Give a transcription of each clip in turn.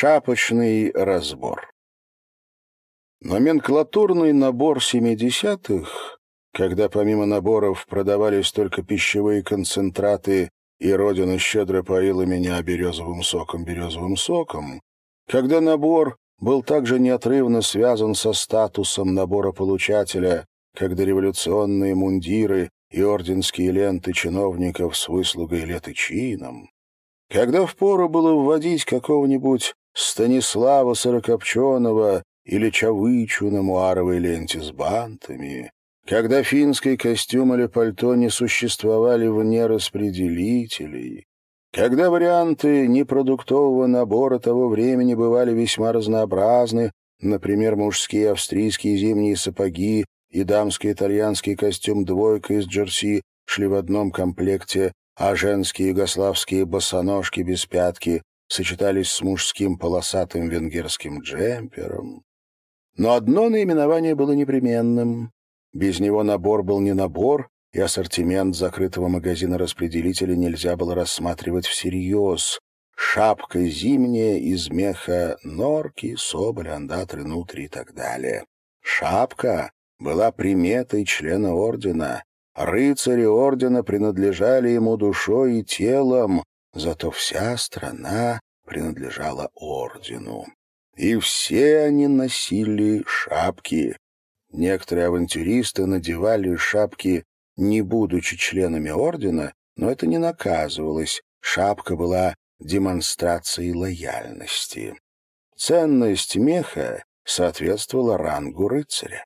Шапочный разбор. Номенклатурный набор 70-х, когда помимо наборов продавались только пищевые концентраты и Родина щедро поила меня березовым соком, березовым соком, когда набор был также неотрывно связан со статусом набора получателя, когда революционные мундиры и орденские ленты чиновников с выслугой лет и чином, когда впору было вводить какого-нибудь Станислава Сорокопченого или Чавычу на муаровой ленте с бантами, когда финский костюм или пальто не существовали вне распределителей, когда варианты непродуктового набора того времени бывали весьма разнообразны, например, мужские австрийские зимние сапоги и дамский итальянский костюм «двойка» из джерси шли в одном комплекте, а женские югославские босоножки без пятки сочетались с мужским полосатым венгерским джемпером. Но одно наименование было непременным. Без него набор был не набор, и ассортимент закрытого магазина-распределителя нельзя было рассматривать всерьез. Шапка зимняя из меха норки, соболя, андатры, нутри и так далее. Шапка была приметой члена ордена, Рыцари ордена принадлежали ему душой и телом, зато вся страна принадлежала ордену. И все они носили шапки. Некоторые авантюристы надевали шапки, не будучи членами ордена, но это не наказывалось. Шапка была демонстрацией лояльности. Ценность меха соответствовала рангу рыцаря.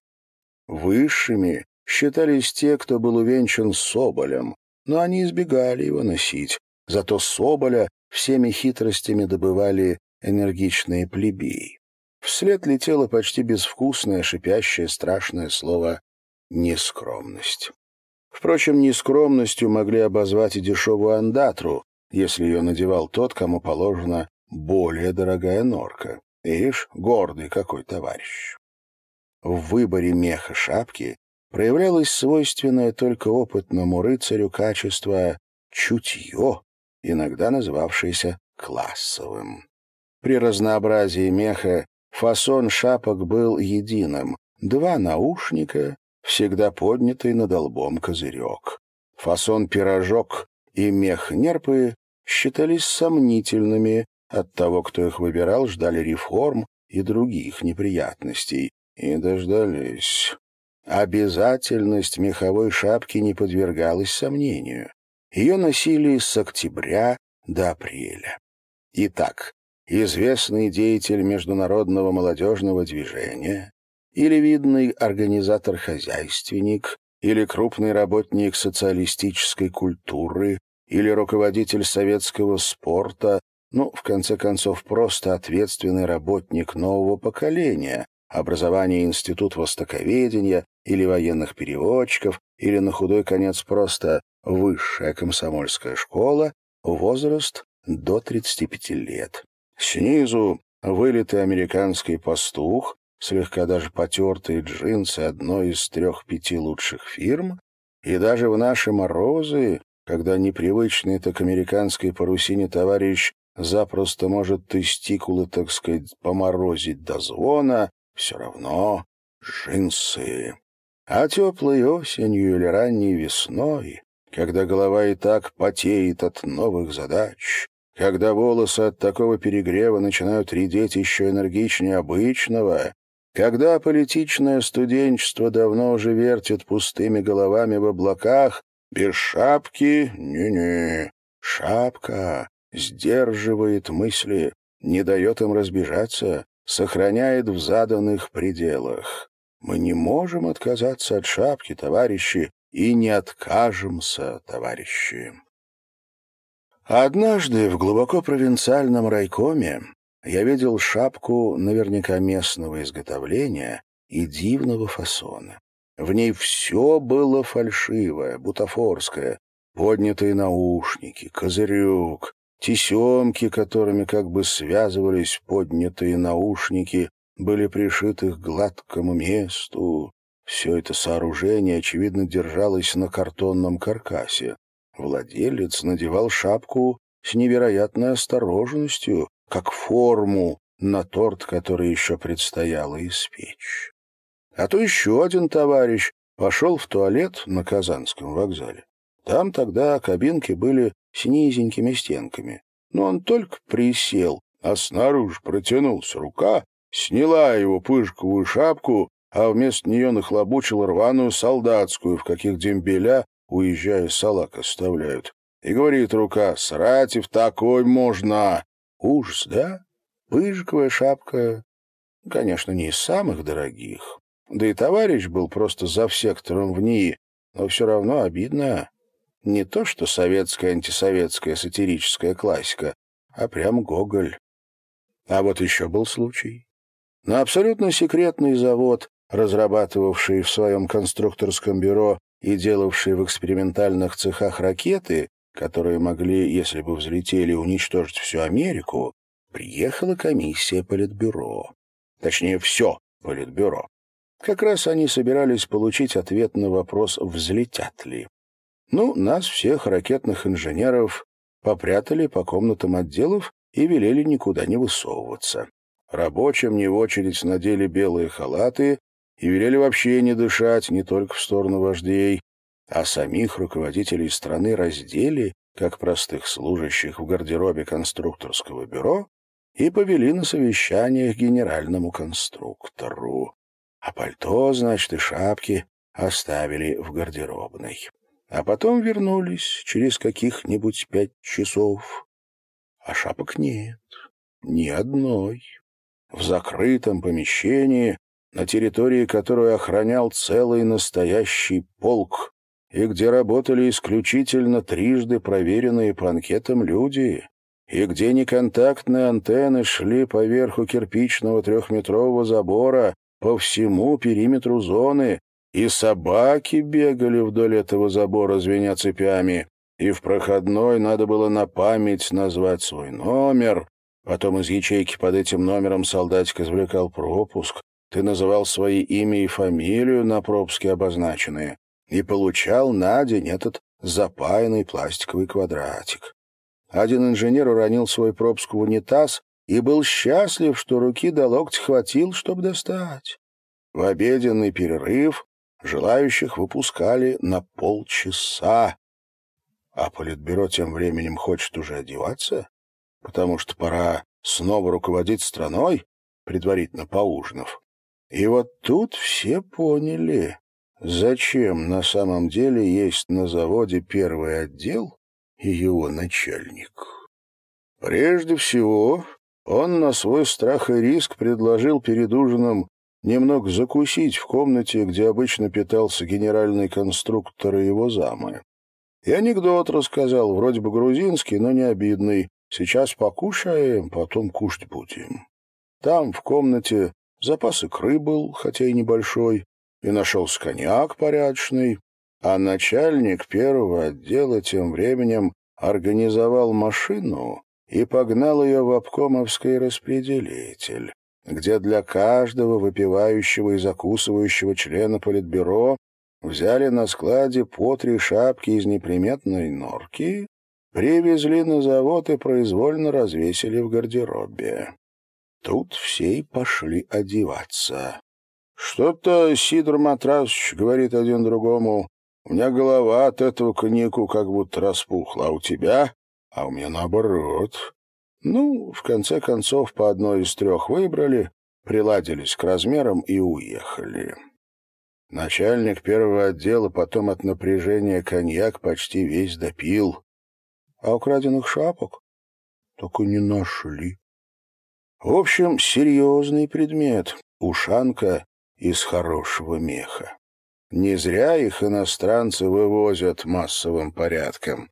Высшими считались те, кто был увенчан соболем, но они избегали его носить. Зато соболя всеми хитростями добывали энергичные плебеи. Вслед летело почти безвкусное, шипящее, страшное слово «нескромность». Впрочем, нескромностью могли обозвать и дешевую андатру, если ее надевал тот, кому положена более дорогая норка. Ишь, гордый какой товарищ. В выборе меха шапки проявлялось свойственное только опытному рыцарю качество «чутье», иногда называвшееся классовым. При разнообразии меха фасон шапок был единым. Два наушника, всегда поднятый над лбом козырек. Фасон пирожок и мех нерпы считались сомнительными, от того, кто их выбирал, ждали реформ и других неприятностей. И дождались. Обязательность меховой шапки не подвергалась сомнению. Ее носили с октября до апреля. Итак, известный деятель международного молодежного движения или видный организатор-хозяйственник или крупный работник социалистической культуры или руководитель советского спорта, ну, в конце концов, просто ответственный работник нового поколения, образование институт востоковедения или военных переводчиков, или на худой конец просто высшая комсомольская школа, возраст до 35 лет. Снизу вылитый американский пастух, слегка даже потертые джинсы одной из трех-пяти лучших фирм, и даже в наши морозы, когда непривычный-то к американской парусине товарищ запросто может тестикулы, так сказать, поморозить до звона, все равно джинсы. А теплой осенью или ранней весной, когда голова и так потеет от новых задач, когда волосы от такого перегрева начинают редеть еще энергичнее обычного, когда политичное студенчество давно уже вертит пустыми головами в облаках, без шапки — не-не, шапка сдерживает мысли, не дает им разбежаться, сохраняет в заданных пределах. Мы не можем отказаться от шапки, товарищи, и не откажемся, товарищи. Однажды в глубоко провинциальном райкоме я видел шапку наверняка местного изготовления и дивного фасона. В ней все было фальшивое, бутафорское, поднятые наушники, козырек, Тесемки, которыми как бы связывались поднятые наушники, были пришиты к гладкому месту. Все это сооружение, очевидно, держалось на картонном каркасе. Владелец надевал шапку с невероятной осторожностью, как форму, на торт, который еще предстояло испечь. А то еще один товарищ пошел в туалет на Казанском вокзале. Там тогда кабинки были с низенькими стенками. Но он только присел, а снаружи протянулась рука, сняла его пышковую шапку, а вместо нее нахлобучил рваную солдатскую, в каких дембеля, уезжая, салак оставляют. И говорит рука, срать и в такой можно. Ужас, да? Пыжиковая шапка, конечно, не из самых дорогих. Да и товарищ был просто за сектором в НИИ, но все равно обидно. Не то что советская антисоветская сатирическая классика, а прям Гоголь. А вот еще был случай. На абсолютно секретный завод, разрабатывавший в своем конструкторском бюро и делавший в экспериментальных цехах ракеты, которые могли, если бы взлетели, уничтожить всю Америку, приехала комиссия Политбюро. Точнее, все Политбюро. Как раз они собирались получить ответ на вопрос, взлетят ли. Ну, нас, всех ракетных инженеров, попрятали по комнатам отделов и велели никуда не высовываться. Рабочим не в очередь надели белые халаты и велели вообще не дышать не только в сторону вождей, а самих руководителей страны раздели, как простых служащих в гардеробе конструкторского бюро, и повели на совещание к генеральному конструктору. А пальто, значит, и шапки оставили в гардеробной. А потом вернулись через каких-нибудь пять часов. А шапок нет, ни одной. В закрытом помещении, на территории которой охранял целый настоящий полк, и где работали исключительно трижды проверенные по анкетам люди, и где неконтактные антенны шли по верху кирпичного трехметрового забора по всему периметру зоны, и собаки бегали вдоль этого забора, звеня цепями, и в проходной надо было на память назвать свой номер, потом из ячейки под этим номером солдатик извлекал пропуск, ты называл свои имя и фамилию на пропуске обозначенные, и получал на день этот запаянный пластиковый квадратик. Один инженер уронил свой пропуск в унитаз и был счастлив, что руки до локтя хватил, чтобы достать. В обеденный перерыв желающих выпускали на полчаса, а политбюро тем временем хочет уже одеваться, потому что пора снова руководить страной, предварительно поужинав. И вот тут все поняли, зачем на самом деле есть на заводе первый отдел и его начальник. Прежде всего, он на свой страх и риск предложил перед ужином немного закусить в комнате, где обычно питался генеральный конструктор и его замы. И анекдот рассказал, вроде бы грузинский, но не обидный. Сейчас покушаем, потом кушать будем. Там, в комнате, запас икры был, хотя и небольшой, и нашелся коньяк порядочный, а начальник первого отдела тем временем организовал машину и погнал ее в обкомовский распределитель где для каждого выпивающего и закусывающего члена Политбюро взяли на складе по три шапки из неприметной норки, привезли на завод и произвольно развесили в гардеробе. Тут все и пошли одеваться. «Что-то Сидор Матрасович говорит один другому. У меня голова от этого коньяку как будто распухла, а у тебя? А у меня наоборот. Ну, в конце концов, по одной из трех выбрали, приладились к размерам и уехали. Начальник первого отдела потом от напряжения коньяк почти весь допил. А украденных шапок и не нашли. В общем, серьезный предмет — ушанка из хорошего меха. Не зря их иностранцы вывозят массовым порядком.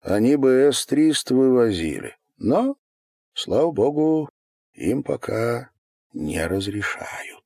Они бы С-300 вывозили, но Слава богу, им пока не разрешают.